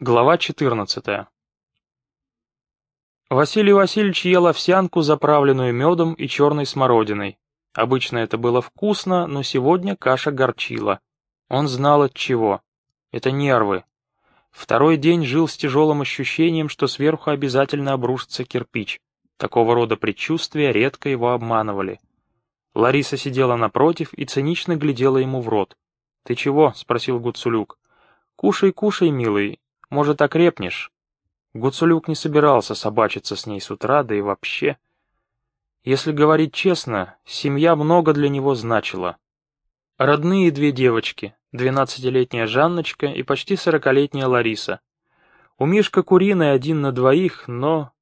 Глава 14 Василий Васильевич ел овсянку, заправленную медом и черной смородиной. Обычно это было вкусно, но сегодня каша горчила. Он знал от чего. Это нервы. Второй день жил с тяжелым ощущением, что сверху обязательно обрушится кирпич. Такого рода предчувствия редко его обманывали. Лариса сидела напротив и цинично глядела ему в рот. «Ты чего?» — спросил Гуцулюк. «Кушай, кушай, милый, может, окрепнешь?» Гуцулюк не собирался собачиться с ней с утра, да и вообще. Если говорить честно, семья много для него значила. Родные две девочки, двенадцатилетняя Жанночка и почти сорокалетняя Лариса. У Мишка куриный один на двоих, но...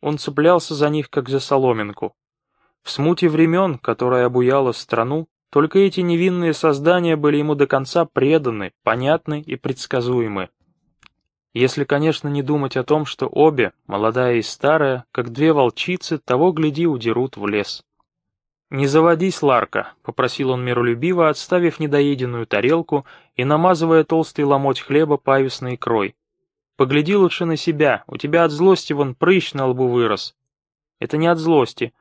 Он цеплялся за них, как за соломинку. В смуте времен, которая обуяла страну, только эти невинные создания были ему до конца преданы, понятны и предсказуемы. Если, конечно, не думать о том, что обе, молодая и старая, как две волчицы, того гляди удерут в лес. «Не заводись, Ларка», — попросил он миролюбиво, отставив недоеденную тарелку и намазывая толстый ломоть хлеба павесной икрой. «Погляди лучше на себя, у тебя от злости вон прыщ на лбу вырос». «Это не от злости».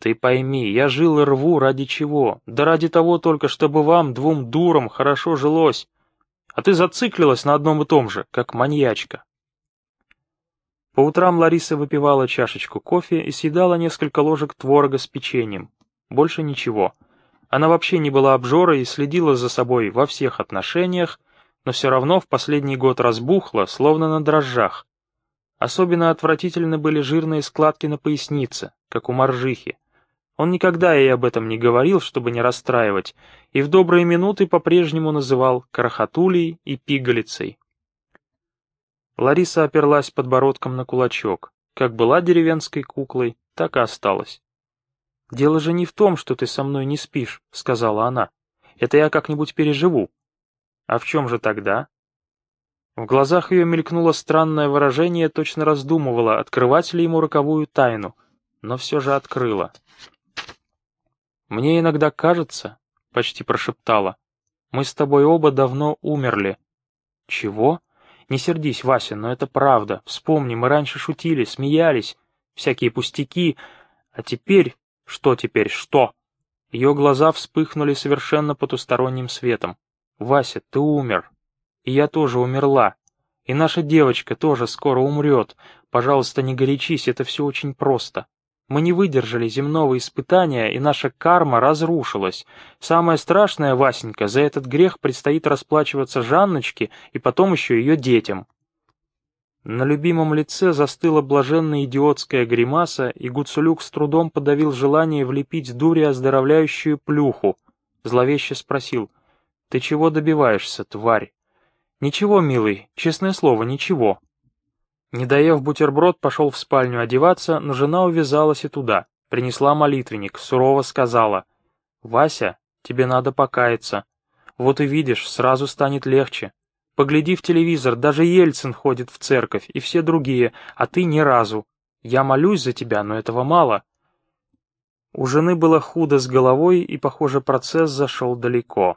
«Ты пойми, я жил и рву ради чего? Да ради того только, чтобы вам, двум дурам, хорошо жилось а ты зациклилась на одном и том же, как маньячка. По утрам Лариса выпивала чашечку кофе и съедала несколько ложек творога с печеньем. Больше ничего. Она вообще не была обжорой и следила за собой во всех отношениях, но все равно в последний год разбухла, словно на дрожжах. Особенно отвратительны были жирные складки на пояснице, как у моржихи. Он никогда ей об этом не говорил, чтобы не расстраивать, и в добрые минуты по-прежнему называл крохотулей и пигалицей. Лариса оперлась подбородком на кулачок. Как была деревенской куклой, так и осталась. «Дело же не в том, что ты со мной не спишь», — сказала она. «Это я как-нибудь переживу». «А в чем же тогда?» В глазах ее мелькнуло странное выражение, точно раздумывала, открывать ли ему роковую тайну, но все же открыла. «Мне иногда кажется», — почти прошептала, — «мы с тобой оба давно умерли». «Чего?» «Не сердись, Вася, но это правда. Вспомни, мы раньше шутили, смеялись, всякие пустяки. А теперь... Что теперь, что?» Ее глаза вспыхнули совершенно потусторонним светом. «Вася, ты умер. И я тоже умерла. И наша девочка тоже скоро умрет. Пожалуйста, не горячись, это все очень просто. Мы не выдержали земного испытания, и наша карма разрушилась. Самое страшное, Васенька, за этот грех предстоит расплачиваться Жанночке и потом еще ее детям». На любимом лице застыла блаженная идиотская гримаса, и Гуцулюк с трудом подавил желание влепить дуре оздоровляющую плюху. Зловеще спросил, «Ты чего добиваешься, тварь?» «Ничего, милый, честное слово, ничего». Не доев бутерброд, пошел в спальню одеваться, но жена увязалась и туда. Принесла молитвенник, сурово сказала. «Вася, тебе надо покаяться. Вот и видишь, сразу станет легче. Погляди в телевизор, даже Ельцин ходит в церковь, и все другие, а ты ни разу. Я молюсь за тебя, но этого мало». У жены было худо с головой, и, похоже, процесс зашел далеко.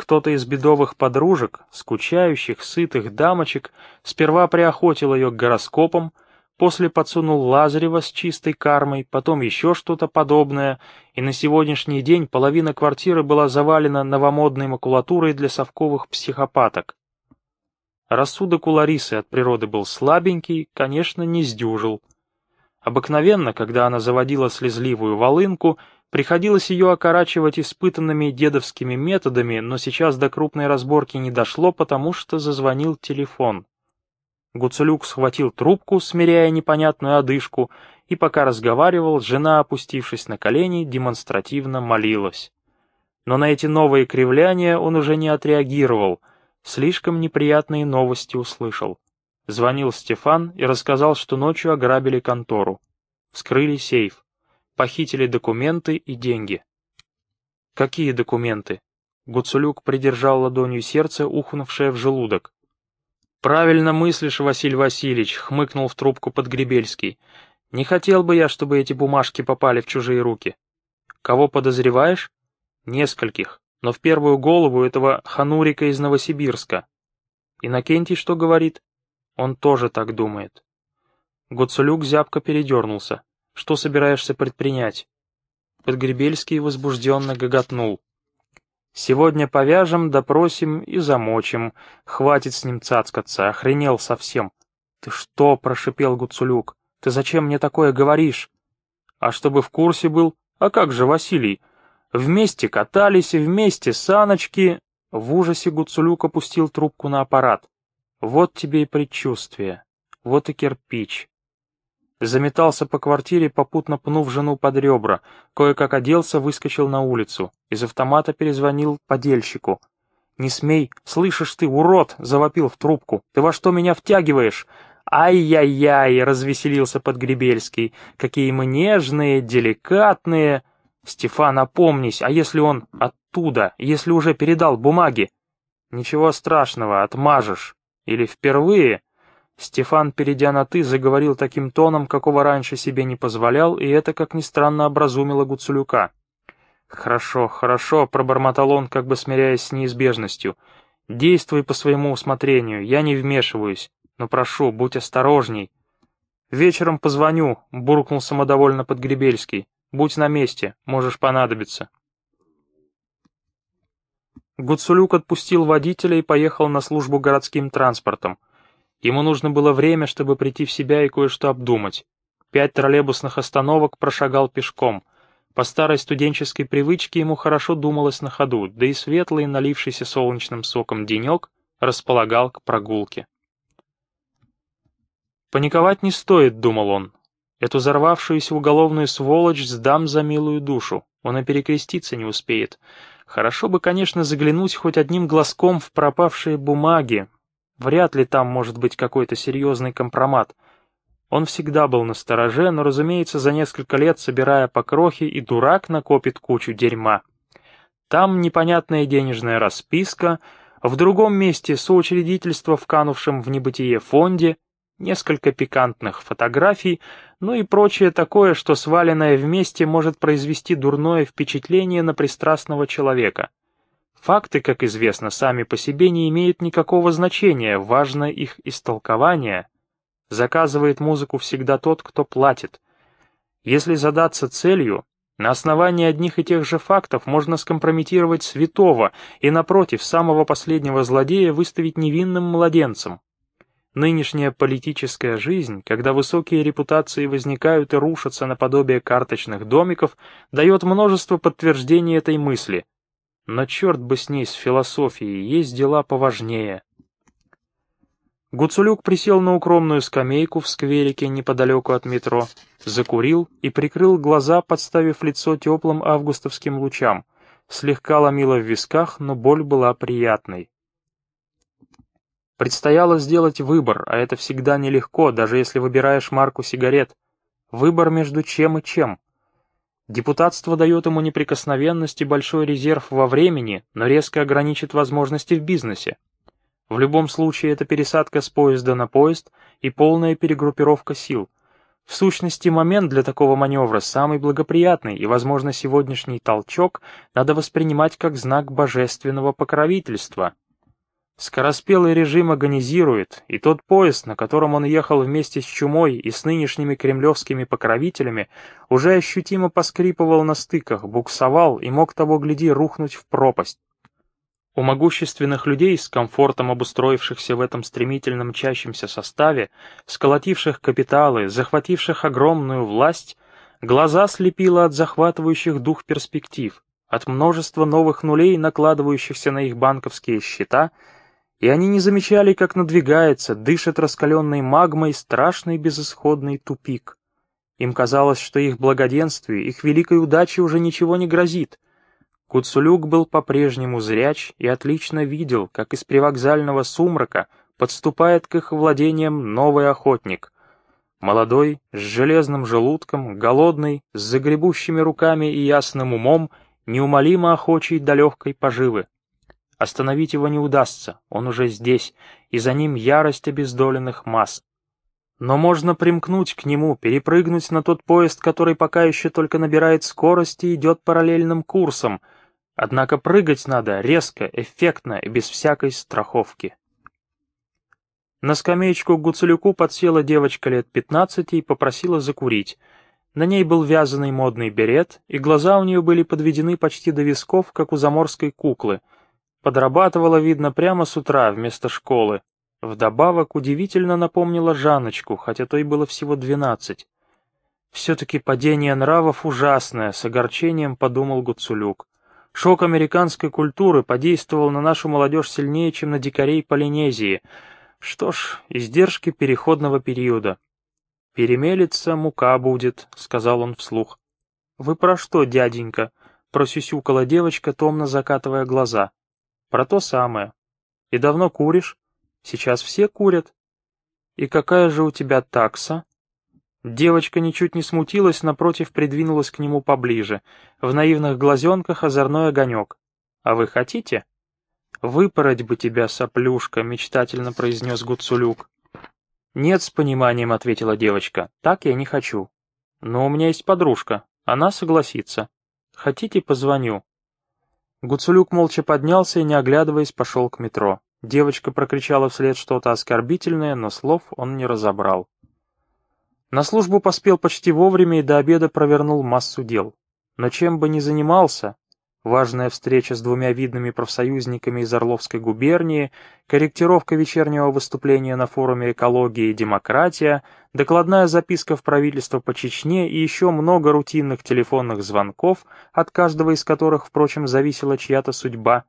Кто-то из бедовых подружек, скучающих, сытых дамочек, сперва приохотил ее к гороскопам, после подсунул Лазарева с чистой кармой, потом еще что-то подобное, и на сегодняшний день половина квартиры была завалена новомодной макулатурой для совковых психопаток. Рассудок у Ларисы от природы был слабенький, конечно, не сдюжил. Обыкновенно, когда она заводила слезливую волынку, Приходилось ее окорачивать испытанными дедовскими методами, но сейчас до крупной разборки не дошло, потому что зазвонил телефон. Гуцулюк схватил трубку, смиряя непонятную одышку, и пока разговаривал, жена, опустившись на колени, демонстративно молилась. Но на эти новые кривляния он уже не отреагировал, слишком неприятные новости услышал. Звонил Стефан и рассказал, что ночью ограбили контору. Вскрыли сейф похитили документы и деньги. «Какие документы?» Гуцулюк придержал ладонью сердце, ухнувшее в желудок. «Правильно мыслишь, Василий Васильевич», — хмыкнул в трубку Подгребельский. «Не хотел бы я, чтобы эти бумажки попали в чужие руки». «Кого подозреваешь?» «Нескольких, но в первую голову этого ханурика из Новосибирска». «Иннокентий что говорит?» Он тоже так думает. Гуцулюк зябко передернулся. Что собираешься предпринять? Подгребельский возбужденно гоготнул. «Сегодня повяжем, допросим и замочим. Хватит с ним цацкаться, охренел совсем». «Ты что?» — прошипел Гуцулюк. «Ты зачем мне такое говоришь?» «А чтобы в курсе был? А как же, Василий? Вместе катались и вместе саночки...» В ужасе Гуцулюк опустил трубку на аппарат. «Вот тебе и предчувствие. Вот и кирпич. Заметался по квартире, попутно пнув жену под ребра, кое-как оделся, выскочил на улицу. Из автомата перезвонил подельщику. «Не смей! Слышишь ты, урод!» — завопил в трубку. «Ты во что меня втягиваешь?» «Ай-яй-яй!» — развеселился Подгребельский. «Какие мы нежные, деликатные!» «Стефан, опомнись, а если он оттуда, если уже передал бумаги?» «Ничего страшного, отмажешь. Или впервые?» Стефан, перейдя на «ты», заговорил таким тоном, какого раньше себе не позволял, и это, как ни странно, образумило Гуцулюка. «Хорошо, хорошо», — пробормотал он, как бы смиряясь с неизбежностью. «Действуй по своему усмотрению, я не вмешиваюсь, но прошу, будь осторожней». «Вечером позвоню», — буркнул самодовольно Подгребельский. «Будь на месте, можешь понадобиться». Гуцулюк отпустил водителя и поехал на службу городским транспортом. Ему нужно было время, чтобы прийти в себя и кое-что обдумать. Пять троллейбусных остановок прошагал пешком. По старой студенческой привычке ему хорошо думалось на ходу, да и светлый, налившийся солнечным соком денек располагал к прогулке. «Паниковать не стоит», — думал он. «Эту взорвавшуюся уголовную сволочь сдам за милую душу. Он и перекреститься не успеет. Хорошо бы, конечно, заглянуть хоть одним глазком в пропавшие бумаги, Вряд ли там может быть какой-то серьезный компромат. Он всегда был на стороже, но, разумеется, за несколько лет, собирая по крохе, и дурак накопит кучу дерьма. Там непонятная денежная расписка, в другом месте соучредительство в канувшем в небытие фонде, несколько пикантных фотографий, ну и прочее такое, что сваленное вместе может произвести дурное впечатление на пристрастного человека. Факты, как известно, сами по себе не имеют никакого значения, важно их истолкование. Заказывает музыку всегда тот, кто платит. Если задаться целью, на основании одних и тех же фактов можно скомпрометировать святого и, напротив, самого последнего злодея выставить невинным младенцем. Нынешняя политическая жизнь, когда высокие репутации возникают и рушатся наподобие карточных домиков, дает множество подтверждений этой мысли — но черт бы с ней, с философией, есть дела поважнее. Гуцулюк присел на укромную скамейку в скверике неподалеку от метро, закурил и прикрыл глаза, подставив лицо теплым августовским лучам. Слегка ломило в висках, но боль была приятной. Предстояло сделать выбор, а это всегда нелегко, даже если выбираешь марку сигарет. Выбор между чем и чем — Депутатство дает ему неприкосновенность и большой резерв во времени, но резко ограничит возможности в бизнесе. В любом случае это пересадка с поезда на поезд и полная перегруппировка сил. В сущности, момент для такого маневра самый благоприятный, и, возможно, сегодняшний толчок надо воспринимать как знак божественного покровительства — Скороспелый режим агонизирует, и тот поезд, на котором он ехал вместе с Чумой и с нынешними кремлевскими покровителями, уже ощутимо поскрипывал на стыках, буксовал и мог того гляди рухнуть в пропасть. У могущественных людей, с комфортом обустроившихся в этом стремительно мчащемся составе, сколотивших капиталы, захвативших огромную власть, глаза слепило от захватывающих дух перспектив, от множества новых нулей, накладывающихся на их банковские счета — и они не замечали, как надвигается, дышит раскаленной магмой страшный безысходный тупик. Им казалось, что их благоденствию, их великой удаче уже ничего не грозит. Куцулюк был по-прежнему зряч и отлично видел, как из привокзального сумрака подступает к их владениям новый охотник. Молодой, с железным желудком, голодный, с загребущими руками и ясным умом, неумолимо охочий до легкой поживы. Остановить его не удастся, он уже здесь, и за ним ярость обездоленных масс. Но можно примкнуть к нему, перепрыгнуть на тот поезд, который пока еще только набирает скорость и идет параллельным курсом. Однако прыгать надо резко, эффектно и без всякой страховки. На скамеечку к Гуцулюку подсела девочка лет пятнадцати и попросила закурить. На ней был вязаный модный берет, и глаза у нее были подведены почти до висков, как у заморской куклы. Подрабатывала, видно, прямо с утра вместо школы. Вдобавок удивительно напомнила Жанночку, хотя той было всего двенадцать. «Все-таки падение нравов ужасное», — с огорчением подумал Гуцулюк. «Шок американской культуры подействовал на нашу молодежь сильнее, чем на дикарей Полинезии. Что ж, издержки переходного периода». «Перемелится, мука будет», — сказал он вслух. «Вы про что, дяденька?» — просюсюкала девочка, томно закатывая глаза. «Про то самое. И давно куришь?» «Сейчас все курят». «И какая же у тебя такса?» Девочка ничуть не смутилась, напротив, придвинулась к нему поближе. В наивных глазенках озорной огонек. «А вы хотите?» «Выпороть бы тебя, соплюшка», — мечтательно произнес Гуцулюк. «Нет, с пониманием», — ответила девочка. «Так я не хочу». «Но у меня есть подружка. Она согласится. Хотите, позвоню?» Гуцулюк молча поднялся и, не оглядываясь, пошел к метро. Девочка прокричала вслед что-то оскорбительное, но слов он не разобрал. На службу поспел почти вовремя и до обеда провернул массу дел. Но чем бы ни занимался, важная встреча с двумя видными профсоюзниками из Орловской губернии, корректировка вечернего выступления на форуме «Экология и демократия», докладная записка в правительство по Чечне и еще много рутинных телефонных звонков, от каждого из которых, впрочем, зависела чья-то судьба,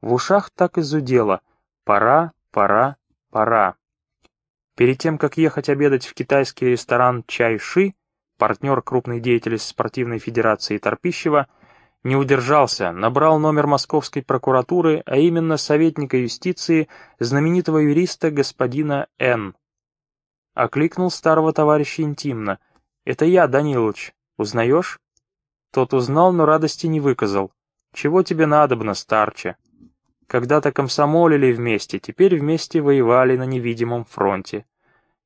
в ушах так и зудело «пора, пора, пора». Перед тем, как ехать обедать в китайский ресторан «Чай-Ши», партнер крупной деятельности спортивной федерации Торпищева, не удержался, набрал номер московской прокуратуры, а именно советника юстиции, знаменитого юриста господина Н. Окликнул старого товарища интимно. «Это я, Данилович. Узнаешь?» Тот узнал, но радости не выказал. «Чего тебе надобно, старче?» Когда-то комсомолили вместе, теперь вместе воевали на невидимом фронте.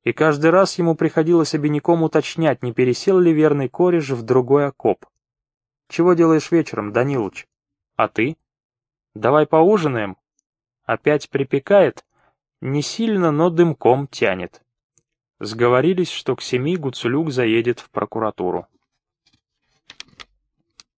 И каждый раз ему приходилось обиняком уточнять, не пересел ли верный кореш в другой окоп. «Чего делаешь вечером, Данилыч?» «А ты?» «Давай поужинаем?» Опять припекает? Не сильно, но дымком тянет. Сговорились, что к семи Гуцулюк заедет в прокуратуру.